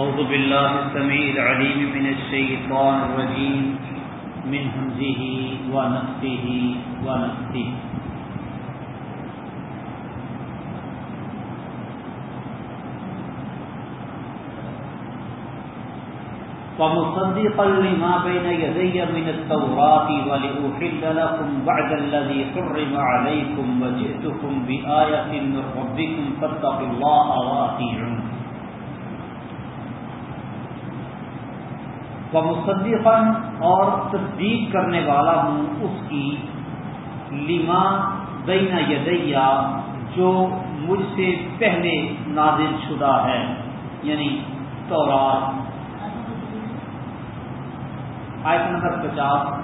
أعوذ بالله السميع العليم من الشيطان الرجيم. من همزه ونفسه ونفسه ومصدقا لما بين يدي من التوراة ولأحل لكم بعد الذي حرم عليكم وجئتكم بآية من ربكم فاتقوا الله وأطيعون. ومصدقا اور تصدیق کرنے والا ہوں اس کی، لما بین یدیا جو مجھ سے پہلے نازل شدہ ہے یعنی تورات۔ آیت نمبر پچاس۔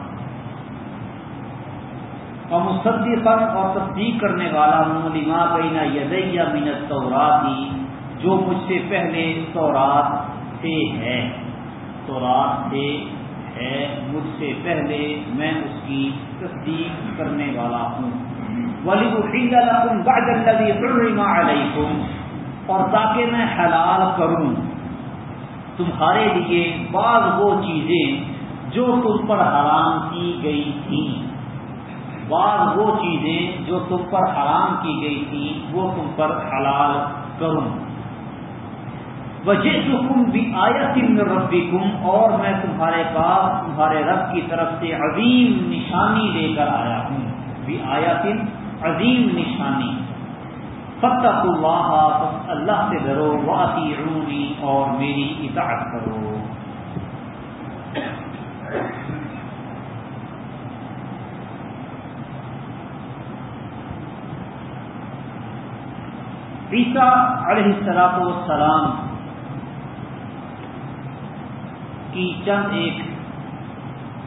اور مصدقن اور تصدیق کرنے والا ہوں، لما بینا یدیا مینت توراتی جو مجھ سے پہلے تورات سے ہے۔ تورات سے ہے مجھ سے پہلے میں اس کی تصدیق کرنے والا ہوں۔ ولی علیکم اور تاکہ میں حلال کروں۔ تمہارے لیے بعض وہ چیزیں جو تم پر حرام کی گئی تھی بعض وہ چیزیں جو تم پر حرام کی گئی تھی وہ تم پر حلال کروں۔ وجہ حکم بھی آیا ربی اور میں تمہارے پاس تمہارے رب کی طرف سے عظیم نشانی لے کر آیا ہوں۔ بھی آیا عظیم نشانی۔ فتح اللہ اللہ سے ڈرو واسی رونی اور میری اطاعت کرو۔ عیسیٰ علیہ السلاط والسلام کی چند ایک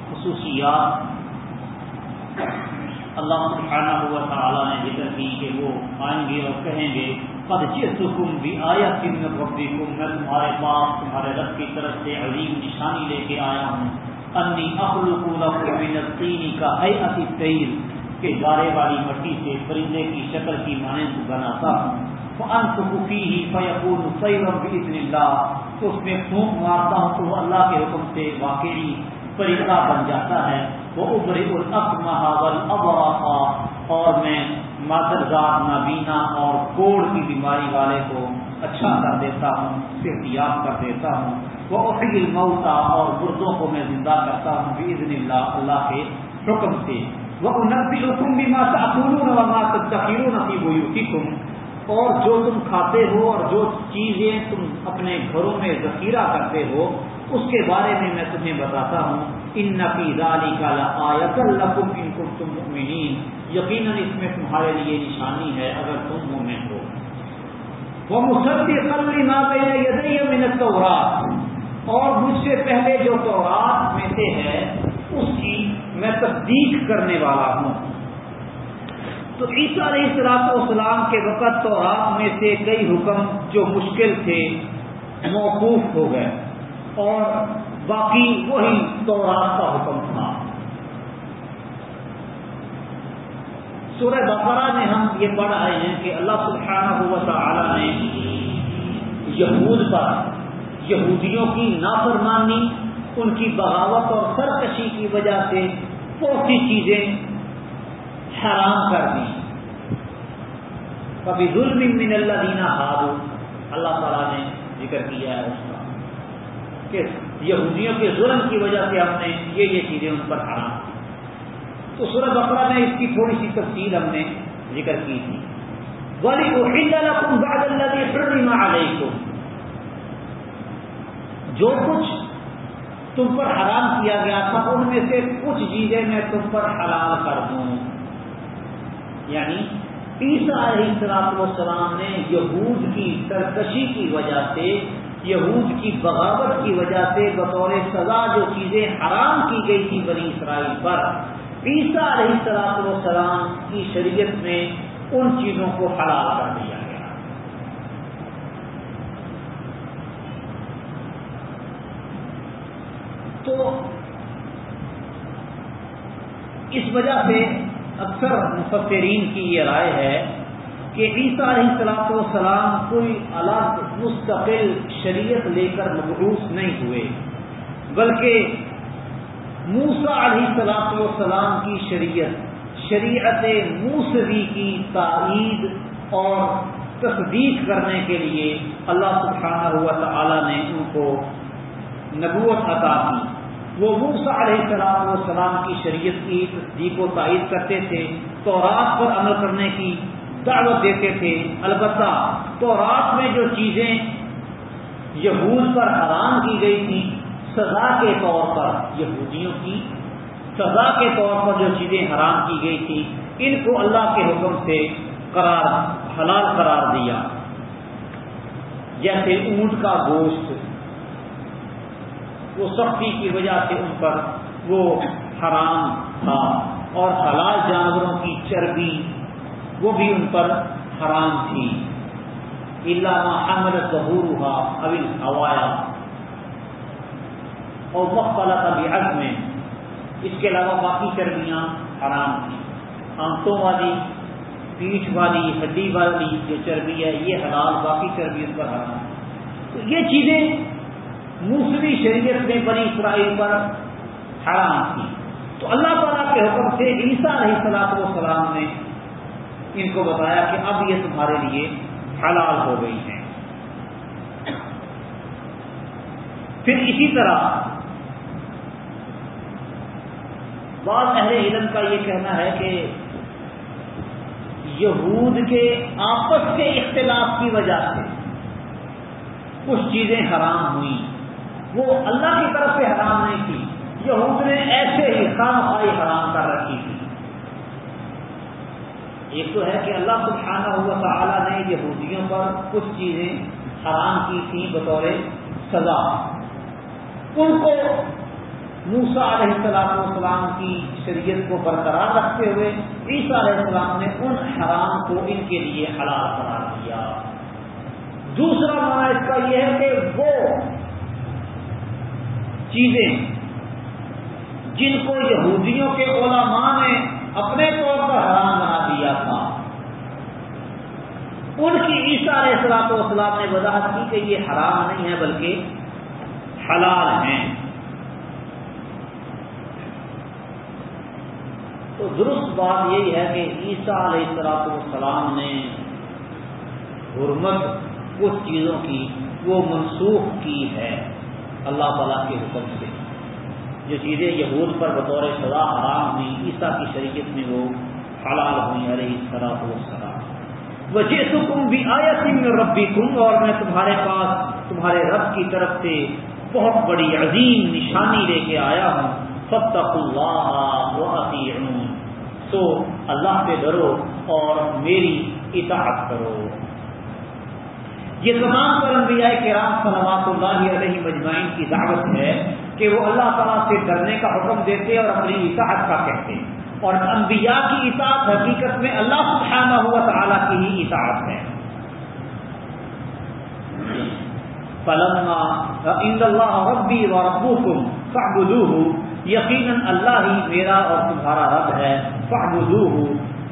خصوصیات اللہ سبحانہ ہوا تعالیٰ نے ذکر کی کہ وہ آئیں گے اور کہیں گے، قد جئتکم بھی آیا کن ربکم میں تمہارے پاس، تمہارے رب کی طرف سے عظیم نشانی لے کے آیا ہوں۔ انی اخلق لکم من الطین کا حیعت الطیر کہ گارے والی مٹی سے پرندے کی شکل کی مانند بناتا ہوں۔ فانفقی ہی فیقون سیرم باذن اللہ اس میں پھونک مارتا ہوں تو وہ اللہ کے حکم سے واقعی پرندہ بن جاتا ہے۔ وہ ابر الاقمہ والابرص اور میں مادرزاد نابینا اور کوڑ کی بیماری والے کو اچھا کر دیتا ہوں، صرف یاد کر دیتا ہوں۔ وہ عقیل الموتا اور مردوں کو میں زندہ کرتا ہوں باذن اللہ اللہ کے حکم سے۔ وہ نبی حکم بھی ماتا اکولون و مات فی بیوتکم اور جو تم کھاتے ہو اور جو چیزیں تم اپنے گھروں میں ذخیرہ کرتے ہو، اس کے بارے میں میں تمہیں بتاتا ہوں۔ ان نفی دالی کا آیت القم ان کو تم مؤمنین یقیناً اس میں تمہارے لیے نشانی ہے اگر تم مومن ہو۔ وہ مسلم قلری نہ گئے منت تورات اور مجھ سے پہلے جو تورات میں سے ہے اس کی میں تصدیق کرنے والا ہوں۔ تو عیسیٰ علیہ السلاط والسلام کے وقت تو رات میں سے کئی حکم جو مشکل تھے، موقوف ہو گئے۔ اور باقی وہی تورات کا حکم تھا۔ سورہ بقرہ میں ہم یہ پڑھ رہے ہیں کہ اللہ سبحانہ ہوا تعالی نے یہود پر یہودیوں کی نافرمانی، ان کی بغاوت اور سرکشی کی وجہ سے بہت سی چیزیں حرام کر دی۔ کبھی ظلم من اللہ دینا ہارو اللہ تعالیٰ نے ذکر کیا ہے اس کا کہ یہودیوں کے ظلم کی وجہ سے ہم نے یہ یہ چیزیں ان پر حرام کی۔ تو سورج بکرا میں اس کی تھوڑی سی تفصیل ہم نے ذکر کی تھی۔ ولی کو اللہ علیکم۔ جو کچھ تم پر حرام کیا گیا تھا ان میں سے کچھ چیزیں میں تم پر حلال کر دوں۔ یعنی عیسیٰ علیہ السلام والسلام نے یہود کی سرکشی کی وجہ سے، یہود کی بغاوت کی وجہ سے بطور سزا جو چیزیں حرام کی گئی تھی بنی اسرائیل پر، عیسیٰ علیہ السلام والسلام کی شریعت میں ان چیزوں کو حلال کر دیا گیا۔ تو اس وجہ سے اکثر مفسرین کی یہ رائے ہے کہ عیسیٰ علیہ السلاط والسلام کوئی الگ مستقل شریعت لے کر مقروض نہیں ہوئے، بلکہ موسا علیہ السلاط والسلام کی شریعت شریعت موسوی کی تائید اور تصدیق کرنے کے لیے اللہ سبحانہ ہوا تعالی نے ان کو نبوت عطا کی۔ وہ موسا علیہ السلام والسلام کی شریعت کی تصدیق و تائید کرتے تھے تو رات پر عمل کرنے کی دعوت دیتے تھے۔ البتہ تو رات میں جو چیزیں یہود پر حرام کی گئی تھی سزا کے طور پر یہودیوں کی، سزا کے طور پر جو چیزیں حرام کی گئی تھی ان کو اللہ کے حکم سے قرار، حلال قرار دیا۔ جیسے اونٹ کا گوشت وہ سختی کی وجہ سے ان پر وہ حرام تھا اور حلال جانوروں کی چربی وہ بھی ان پر حرام تھی۔ علامہ حمد ظہور ہوا ابل ہوایا اور مختلف ابھی حق میں اس کے علاوہ باقی چربیاں حرام تھیں۔ آنکھوں والی، پیٹھ والی، ہڈی والی جو چربی ہے، یہ حلال باقی چربی ان پر حرام۔ تو یہ چیزیں موسمی شریعت میں بنی اسرائیل پر حرام تھی۔ تو اللہ تعالیٰ کے حکم سے عیسیٰ علیہ السلاط والسلام نے ان کو بتایا کہ اب یہ تمہارے لیے حلال ہو گئی ہیں پھر اسی طرح بعض اہل علم کا یہ کہنا ہے کہ یہود کے آپس کے اختلاف کی وجہ سے کچھ چیزیں حرام ہوئیں۔ وہ اللہ کی طرف سے حرام نہیں تھی یہود نے ایسے ہی خام خائی حرام کر رکھی تھی۔ ایک تو ہے کہ اللہ سبحانہ ہوا تعالیٰ نے یہودیوں پر کچھ چیزیں حرام کی تھیں بطور سزا۔ ان کو موسا علیہ السلام والسلام کی شریعت کو برقرار رکھتے ہوئے عیسیٰ علیہ السلام نے ان حرام کو ان کے لیے حلال قرار دیا۔ دوسرا معنی اس کا یہ ہے کہ وہ چیزیں جن کو یہودیوں کے علماء نے اپنے طور پر حرام بنا دیا تھا۔ ان کی عیسیٰ علیہ السلاط والسلام نے وضاحت کی کہ یہ حرام نہیں ہے بلکہ حلال ہیں۔ تو درست بات یہی ہے کہ عیسیٰ علیہ السلاط والسلام نے حرمت کچھ چیزوں کی وہ منسوخ کی ہے۔ اللہ تعالیٰ کے حکم سے۔ جو چیزیں یہود پر بطور سزا حرام ہوئی عیسیٰ کی شریعت میں وہ حلال ہوئی علیہ طرح ہو سرا وجہ سکم بھی آیا سنگھ ربی کم اور میں تمہارے پاس، تمہارے رب کی طرف سے بہت بڑی عظیم نشانی لے کے آیا ہوں۔ سب تک اللہ تو اللہ سے ڈرو اور میری اطاعت کرو۔ یہ تمام پر انبیاء کے صلوات اللہ علیہ مجمعین کی دعوت ہے کہ وہ اللہ تعالیٰ سے ڈرنے کا حکم دیتے اور اپنی اطاعت کا کہتے اور انبیاء کی اطاعت حقیقت میں اللہ سبحانہ ہوا تعالیٰ کی ہی اطاعت ہے۔ ان اللہ ربی و یقیناً اللہ ہی میرا اور تمہارا رب ہے فاغلو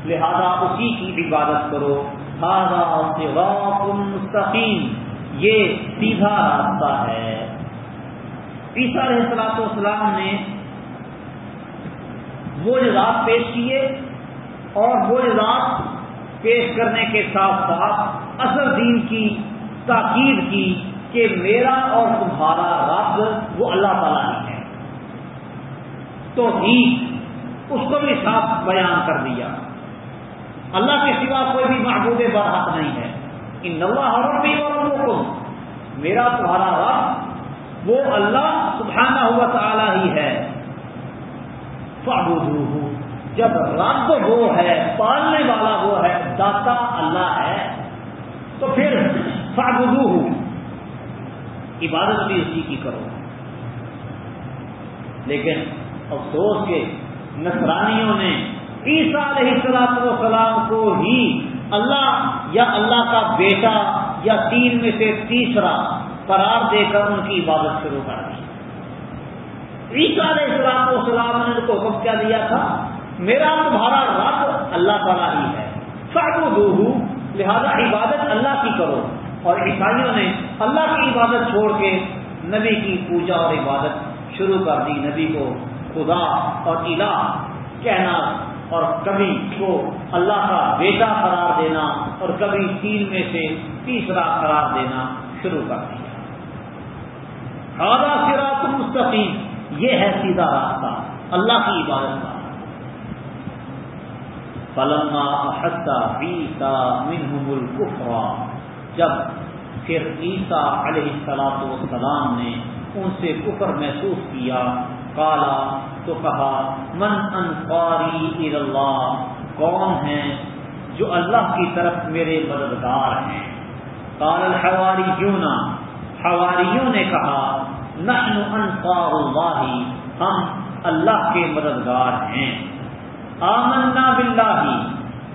لہذا اسی کی عبادت کرو۔ مستقیم یہ سیدھا راستہ ہے۔ عیسیٰ علیہ السلاط والسلام نے وہ جزاد پیش کیے اور وہ جزاد پیش کرنے کے ساتھ ساتھ اصل دین کی تاکید کی کہ میرا اور تمہارا رب وہ اللہ تعالیٰ ہی ہے تو ہی اس کو بھی صاف بیان کر دیا۔ اللہ کے سوا کوئی بھی محبوب برحق نہیں ہے۔ ان اللہ ربی اور میرا تمہارا رب وہ اللہ سبحانہ ہوا تعالی ہی ہے۔ فعبدوہ جب رب وہ ہے، پالنے والا وہ ہے، داتا اللہ ہے، تو پھر فعبدوہ عبادت بھی اسی کی کرو۔ لیکن افسوس کے نصرانیوں نے عیسیٰ علیہ السلام والسلام کو ہی اللہ یا اللہ کا بیٹا یا تین میں سے تیسرا قرار دے کر ان کی عبادت شروع کر دی۔ عیسیٰ علیہ السلام والسلام نے ان کو حکم کیا دیا تھا، میرا تمہارا رب اللہ تعالیٰ ہی ہے۔ ساگو دو لہذا عبادت اللہ کی کرو۔ اور عیسائیوں نے اللہ کی عبادت چھوڑ کے نبی کی پوجا اور عبادت شروع کر دی۔ نبی کو خدا اور الہ کہنا اور کبھی کو اللہ کا بیٹا قرار دینا اور کبھی تین میں سے تیسرا قرار دینا شروع کر دیا۔ آدھا سراط مستقیم۔ یہ ہے سیدھا راستہ، اللہ کی عبادت کا۔ فلما احسا عیسا منہم الکفرا جب پھر عیسیٰ علیہ السلاط والسلام نے ان سے کفر محسوس کیا کالا تو کہا، من انفاری اللہ، کون ہیں جو اللہ کی طرف میرے مددگار ہیں؟ کال الحواری یونا حواریوں نے کہا، نحن انصار اللہ، ہم اللہ کے مددگار ہیں۔ آمنا باللہ،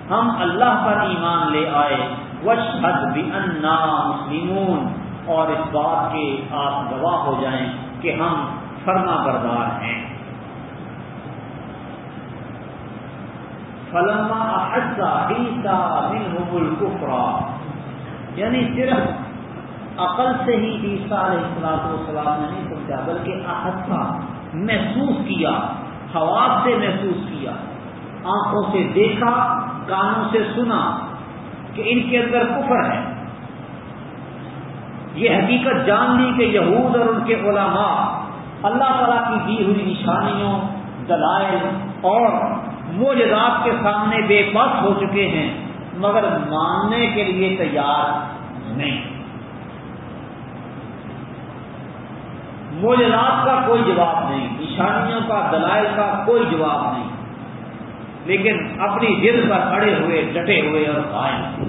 ہم اللہ پر ایمان لے آئے۔ وشحد بنا مسلمون، اور اس بات کے آپ گواہ ہو جائیں کہ ہم فرما بردار ہیں۔ فلما احسا عیسا منہم الکفرا یعنی صرف عقل سے ہی عیسیٰ علیہ السلاط والسلام نے نہیں سمجھا، بلکہ احسا محسوس کیا حواب سے محسوس کیا۔ آنکھوں سے دیکھا، کانوں سے سنا کہ ان کے اندر کفر ہے۔ یہ حقیقت جان لی کہ یہود اور ان کے علماء اللہ تعالیٰ کی دی ہوئی نشانیوں، دلائل اور موجودات کے سامنے بے بس ہو چکے ہیں، مگر ماننے کے لیے تیار نہیں۔ موجودات کا کوئی جواب نہیں، نشانیوں کا، دلائل کا کوئی جواب نہیں۔ لیکن اپنی دل پر کھڑے ہوئے، ڈٹے ہوئے اور قائم۔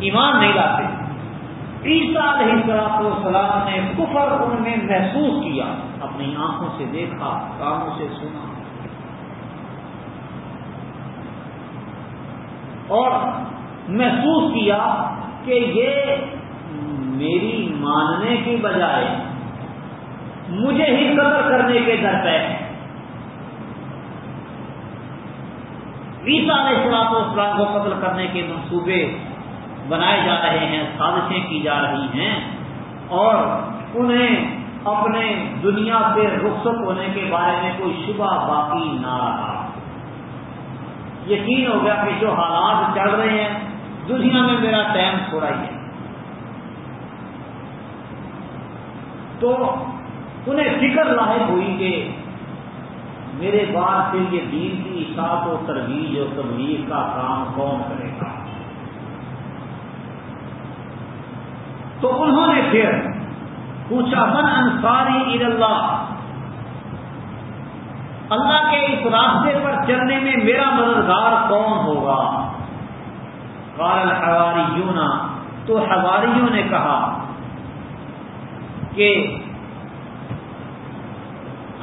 ایمان نہیں لاتے۔ عیسیٰ علیہ سلاط سلام نے کفر ان میں محسوس کیا، اپنی آنکھوں سے دیکھا، کانوں سے سنا۔ اور محسوس کیا کہ یہ میری ماننے کی بجائے مجھے ہی قدر کرنے کے در پہ عیسیٰ علیہ السلاط اسلام کو قتل کرنے کے منصوبے بنائے جا رہے ہیں، سازشیں کی جا رہی ہیں اور انہیں اپنے دنیا سے رخصت ہونے کے بارے میں کوئی شبہ باقی نہ رہا۔ یقین ہو گیا کہ جو حالات چل رہے ہیں، دنیا میں میرا ٹائم تھوڑا ہی ہے۔ تو انہیں فکر لاحق ہوئی کہ میرے بعد پھر یہ دین کی اشاعت و ترویج اور تبلیغ کا کام کون کرے گا۔ تو انہوں نے پھر پوچھا، من انصاری عید اللہ اللہ کے اس راستے پر چلنے میں میرا مددگار کون ہوگا؟ کارل حواری تو حواریوں نے کہا کہ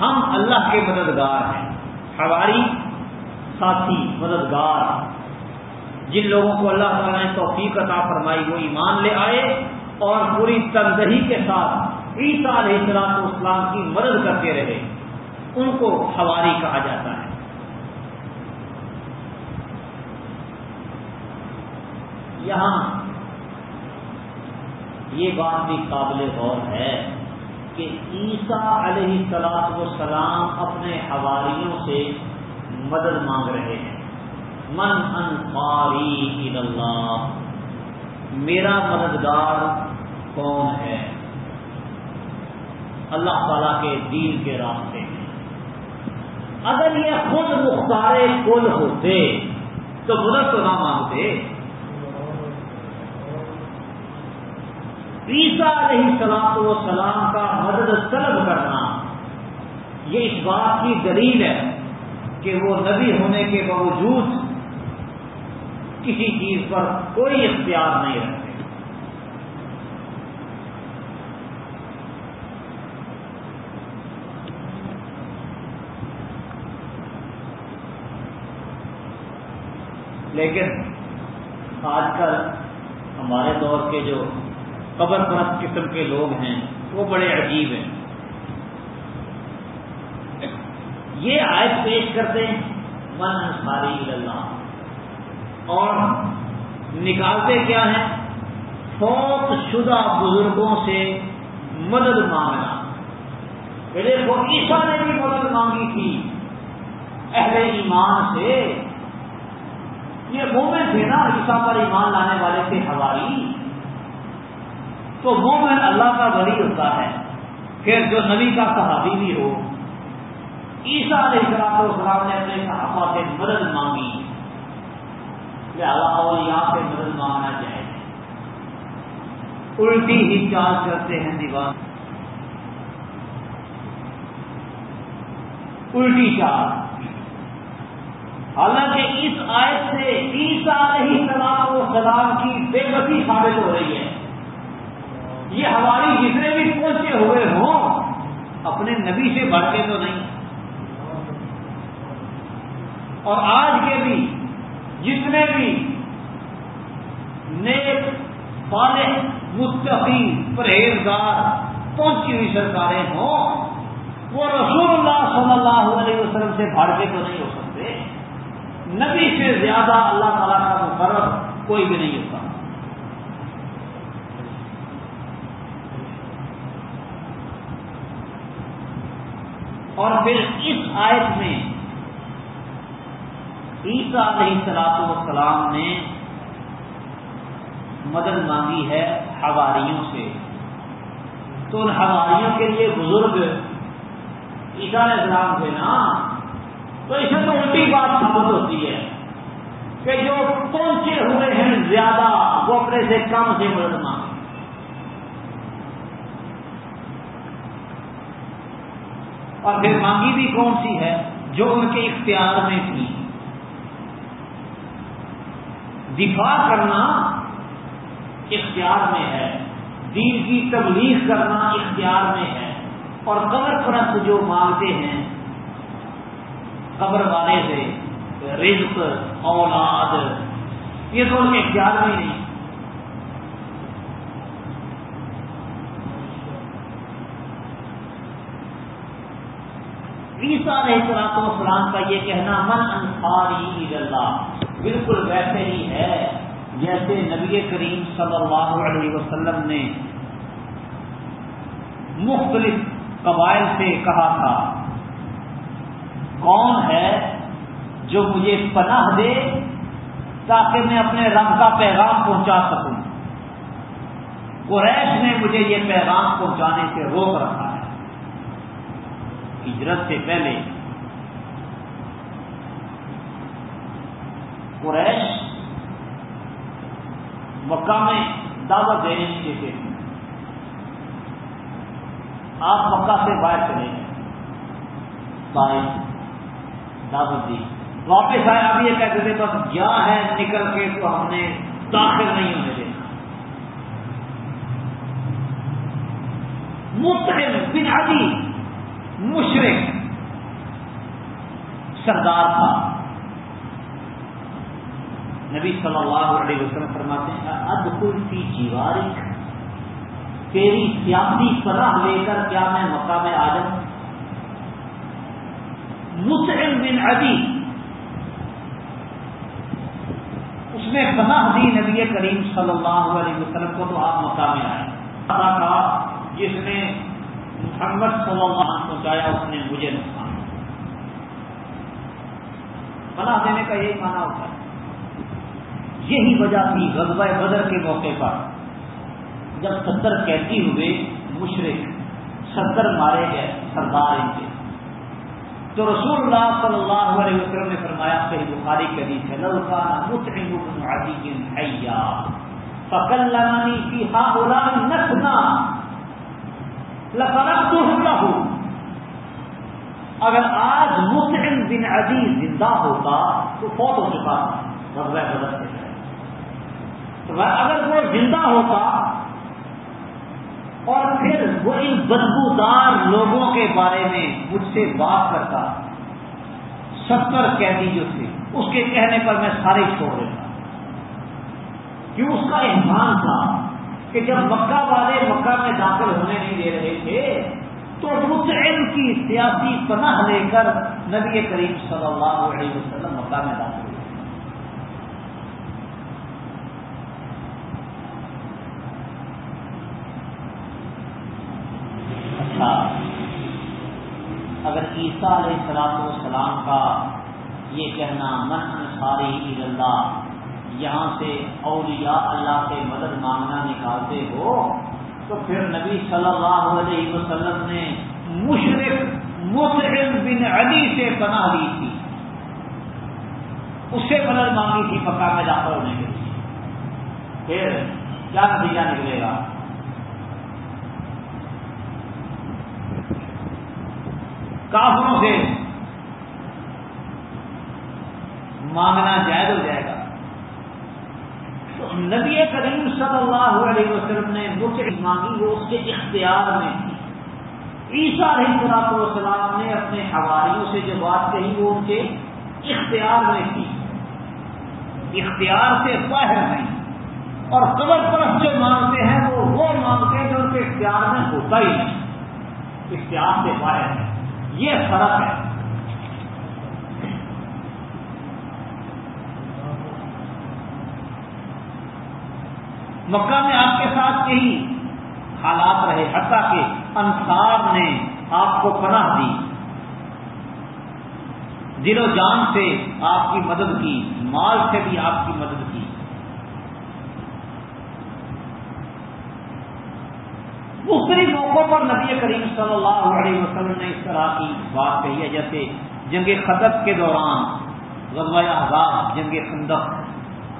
ہم اللہ کے مددگار ہیں۔ حواری، ساتھی، مددگار۔ جن لوگوں کو اللہ تعالیٰ نے توفیق عطا فرمائی، وہ ایمان لے آئے اور پوری تندہی کے ساتھ عیسیٰ علیہ السلام اسلام کی مدد کرتے رہے، ان کو حواری کہا جاتا ہے۔ یہاں یہ بات بھی قابل غور ہے کہ عیسیٰ علیہ السلاط و سلام اپنے حواریوں سے مدد مانگ رہے ہیں۔ من انفاری اللہ، میرا مددگار کون ہے؟ اللہ تعالی کے دین کے راستے میں۔ اگر یہ خود مختار کل ہوتے، تو مدد تو نہ مانگتے۔ عیسیٰ علیہ سلام و سلام کا مدد طلب کرنا، یہ اس بات کی دلیل ہے کہ وہ نبی ہونے کے باوجود کسی چیز پر کوئی اختیار نہیں رکھتے لیکن آج کل ہمارے دور کے جو قبر پرست قسم کے لوگ ہیں، وہ بڑے عجیب ہیں۔ یہ آیت پیش کرتے ہیں، من انصاری اللہ اور نکالتے کیا ہیں؟ فوت شدہ بزرگوں سے مدد مانگنا۔ دیکھو عیسا نے بھی مدد مانگی تھی، اہل ایمان سے۔ یہ مومن تھے نا عیسا پر ایمان لانے والے تھے ہماری تو مومن اللہ کا ولی ہوتا ہے، پھر جو نبی کا صحابی بھی ہو۔ عیسا علیہ السلام اسلام نے اپنے صحابہ سے مدد مانگی۔ اور یہاں سے مدد مانگنا چاہے الٹی ہی چارج کرتے ہیں دیوار۔ الٹی چارج حالانکہ اس آیت سے عیسا علیہ سلام و سلام کی بے بسی ثابت ہو رہی ہے۔ یہ ہماری جتنے بھی پہنچے ہوئے ہوں، اپنے نبی سے بڑھ کے تو نہیں۔ اور آج کے بھی جتنے بھی نیک، صالح مستقی پرہیزگار پہنچی ہوئی سرکاریں ہوں، وہ رسول اللہ صلی اللہ علیہ وسلم سے بڑھ کے تو نہیں ہو سکتے۔ نبی سے زیادہ اللہ تعالیٰ کا مقرر کوئی بھی نہیں ہوتا۔ اور پھر اس آیت میں عیسیٰ علیہ سلاط والسلام نے مدد مانگی ہے ہواریوں سے۔ تو ان ہواریوں کے لیے بزرگ عیسیٰ علیہ السلام تھے نا۔ تو اسے تو بات ثابت ہوتی ہے کہ جو پہنچے ہوئے ہیں زیادہ، وہ اپنے سے کم سے مدد مانگے اور پھر مانگی بھی کون سی ہے؟ جو ان کے اختیار میں تھی۔ دفاع کرنا اختیار میں ہے۔ دین کی تبلیغ کرنا اختیار میں ہے۔ اور قبر پرست جو مانگتے ہیں قبر والے سے رزق، اولاد، یہ تو ان کے اختیار میں نہیں۔ عیسا علیہ السلام کا یہ کہنا، من انصاری اللہ بالکل ویسے ہی ہے، جیسے نبی کریم صلی اللہ علیہ وسلم نے مختلف قبائل سے کہا تھا۔ کون ہے جو مجھے پناہ دے تاکہ میں اپنے رب کا پیغام پہنچا سکوں؟ قریش نے مجھے یہ پیغام پہنچانے سے روک رکھا ہے۔ ہجرت سے پہلے قریش مکہ میں دعوت دینے کے تھے آپ مکہ سے باہر چلے گئے۔ دعوت دی۔ واپس آئے، اب یہ کہتے تھے، بس جا ہے نکل کے تو ہم نے داخل نہیں ہونے دینا۔ متحد بنیادی مشرق سردار تھا۔ نبی صلی اللہ علیہ وسلم فرماتے ہیں اد فی جیوارک تیری سیاسی پناہ لے کر کیا میں مکہ میں آ جاؤں مسلم بن ابھی اس نے پناہ دی نبی کریم صلی اللہ علیہ وسلم کو تو آپ مکہ میں آئے۔ تھا جس نے محمد صلی اللہ علیہ پہنچایا اس نے مجھے نقصان۔ پناہ دینے کا یہی مانا ہوتا ہے۔ یہی وجہ تھی غزبۂ بدر کے موقع پر۔ جب ستر قیدی ہوئے مشرق ستر مارے گئے، سردار ان کے۔ تو رسول اللہ صلی اللہ علیہ وسلم نے فرمایا، صحیح بخاری کے حدیث ہے لوکانا متحم علی حیا فقل لانی کی ہاں بولا نسنا لفرق تو اگر آج مسلم بن عزیز زندہ ہوتا تو فوت ہو چکا۔ تھا غزوہ بدر سے اگر وہ زندہ ہوتا اور پھر وہ ان بدبودار لوگوں کے بارے میں مجھ سے بات کرتا۔ ستر قیدی جو تھے، اس کے کہنے پر میں سارے چھوڑ دیتا۔ کیوں؟ اس کا احسان تھا کہ جب مکہ والے مکہ میں داخل ہونے نہیں دے رہے تھے، تو متعین کی سیاسی پناہ لے کر نبی کریم صلی اللہ علیہ وسلم مکہ میں داخل تھا اگر عیسیٰ علیہ السلام والسلام کا یہ کہنا من انصاری اللہ، یہاں سے اولیاء اللہ سے مدد مانگنا نکالتے ہو، تو پھر نبی صلی اللہ علیہ وسلم نے مشرق مطعم بن علی سے پناہ لی تھی۔ اس سے مدد مانگی تھی، پکا میں داخل ہونے کے لیے پھر کیا نتیجہ نکلے گا؟ کافروں سے مانگنا جائز ہو جائے گا۔ تو نبی کریم صلی اللہ علیہ وسلم نے مجھ مانگی، وہ اس کے اختیار میں عیسیٰ علیہ صلاح والسلام نے اپنے حواریوں سے جو بات کہی، وہ ان کے اختیار میں تھی۔ اختیار سے باہر نہیں۔ اور قبر پرست جو مانگتے ہیں، وہ وہ مانگتے ہیں جو ان کے اختیار میں ہوتا ہی نہیں۔ اختیار سے باہر ہے یہ فرق ہے۔ مکہ میں آپ کے ساتھ یہی حالات رہے، حتیٰ کہ انصار نے آپ کو پناہ دی۔ دل و جان سے آپ کی مدد کی، مال سے بھی آپ کی مدد کی مختلف موقعوں پر نبی کریم صلی اللہ علیہ وسلم نے اس طرح کی بات کہی ہے، جیسے جنگ خطب کے دوران غزوہ آزاد جنگ خندق،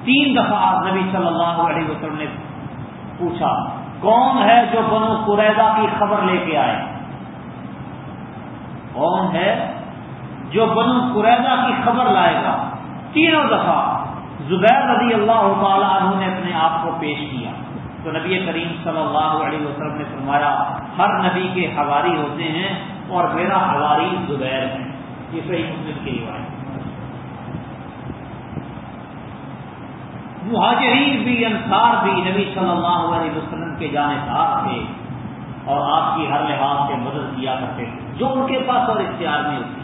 تین دفعہ نبی صلی اللہ علیہ وسلم نے پوچھا، کون ہے جو بنو قریدا کی خبر لے کے آئے؟ کون ہے جو بنو قریدا کی خبر لائے گا؟ تینوں دفعہ زبیر رضی اللہ تعالی عنہ نے اپنے آپ کو پیش کیا۔ تو نبی کریم صلی اللہ علیہ وسلم نے فرمایا، ہر نبی کے حواری ہوتے ہیں اور میرا حواری زبیر ہے یہ صحیح مسلم کی روایت مہاجرین بھی، انصار بھی نبی صلی اللہ علیہ وسلم کے جانبدار تھے اور آپ کی ہر لحاظ سے مدد کیا کرتے تھے، جو ان کے پاس اور اختیار میں ہوتی۔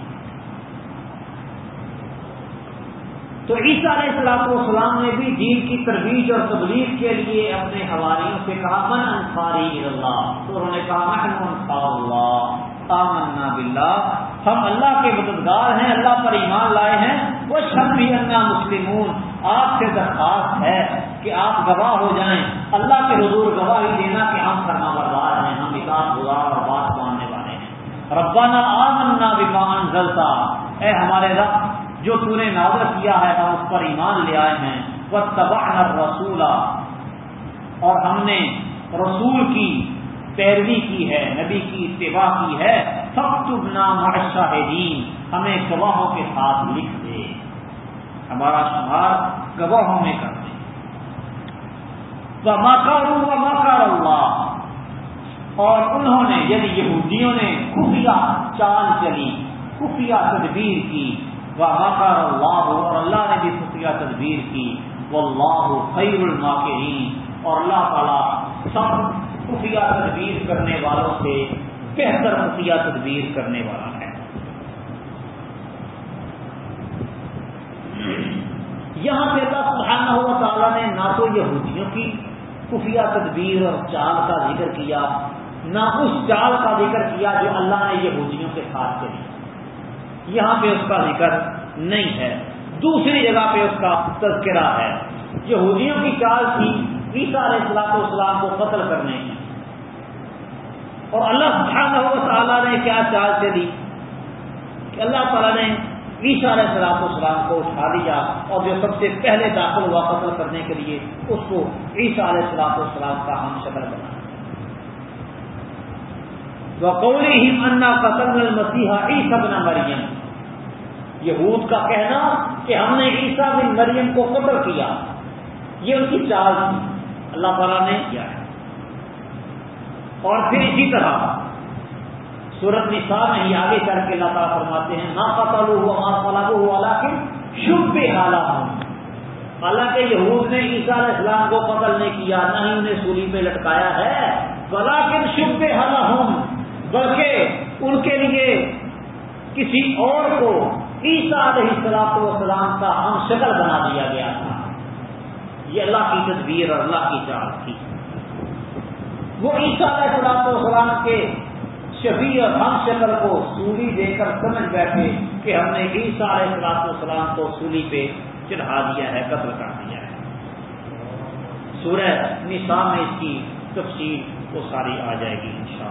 تو عیسیٰ علیہ السلام والسلام نے بھی دین کی ترویج اور تبلیغ کے لیے اپنے حواریوں سے کہا، من انصاری اللہ تو انہوں نے کہا، نحن انصار اللہ، آمنا باللہ، ہم اللہ کے مددگار ہیں، اللہ پر ایمان لائے ہیں وہ شب بھی اللہ مسلمون۔ آپ سے درخواست ہے کہ آپ گواہ ہو جائیں۔ اللہ کے حضور گواہی دینا کہ ہم کرنا بردار ہیں، ہم اکاس گزار اور بات ماننے والے ہیں۔ ربانہ آمنا بمان زلتا اے ہمارے رب جو تو نے نازر کیا ہے، ہم اس پر ایمان لے آئے ہیں۔ وہ تباہ رسول اور ہم نے رسول کی پیروی کی ہے، نبی کی اتباع کی ہے۔ سب نام شاہدین ہمیں گواہوں کے ساتھ لکھ دے۔ ہمارا شمار گواہوں میں کر دے۔ وہ مکار و مکار اللہ اور انہوں نے یعنی یہودیوں نے خفیہ چال چلی، خفیہ تدبیر کی۔ وہ اللہ اور اللہ نے بھی خفیہ تدبیر کی۔ وہ اللہ خیر الماکرین اور اللہ تعالیٰ سب خفیہ تدبیر کرنے والوں سے بہتر خفیہ تدبیر کرنے والا ہے۔ یہاں پہ اللہ سبحانہ ہوا تعالیٰ نے نہ تو یہودیوں کی خفیہ تدبیر اور چال کا ذکر کیا، نہ اس چال کا ذکر کیا جو اللہ نے یہودیوں کے ساتھ کری۔ یہاں پہ اس کا ذکر نہیں ہے۔ دوسری جگہ پہ اس کا تذکرہ ہے۔ یہودیوں کی چال تھی عیسیٰ علیہ السلاط اسلام کو قتل کرنے کی۔ اور اللہ سبحانہ ہوا تعالیٰ نے کیا چال سے دی؟ کہ اللہ تعالیٰ نے عیسیٰ علیہ السلاط اسلام کو اٹھا دیا اور جو سب سے پہلے داخل ہوا قتل کرنے کے لیے، اس کو عیسیٰ علیہ السلاط اسلام کا ہم شکل بنا۔ وقولی ہی منا قتل المسیحا عیسیٰ بن مریم۔ یہود کا کہنا کہ ہم نے عیسیٰ بن مریم کو قتل کیا۔ یہ ان کی چال تھی۔ اللہ تعالیٰ نے کیا ہے۔ اور پھر اسی طرح سورت نساء میں ہی آگے چڑھ کے اللہ تعالیٰ فرماتے ہیں نہ قتل ہوا فلاح ہوا کہ شب حالات حالانکہ یہود نے عیسیٰ علیہ السلام کو قتل نہیں کیا، نہ ہی انہیں سولی پہ لٹکایا ہے۔ بلاکن شب حالہ ہوں بلکہ ان کے لیے کسی اور کو عیسیٰ علیہ السلام والسلام کا ہم شکل بنا دیا گیا تھا۔ یہ اللہ کی تدبیر اور اللہ کی چال تھی۔ وہ عیسیٰ علیہ السلام والسلام کے شفیع اور ہم شکل کو سولی دے کر سمجھ بیٹھے کہ ہم نے عیسیٰ علیہ السلاط والسلام کو سولی پہ چڑھا دیا ہے، قتل کر دیا ہے۔ سورہ نساء میں اس کی تفصیل وہ ساری آ جائے گی انشاءاللہ۔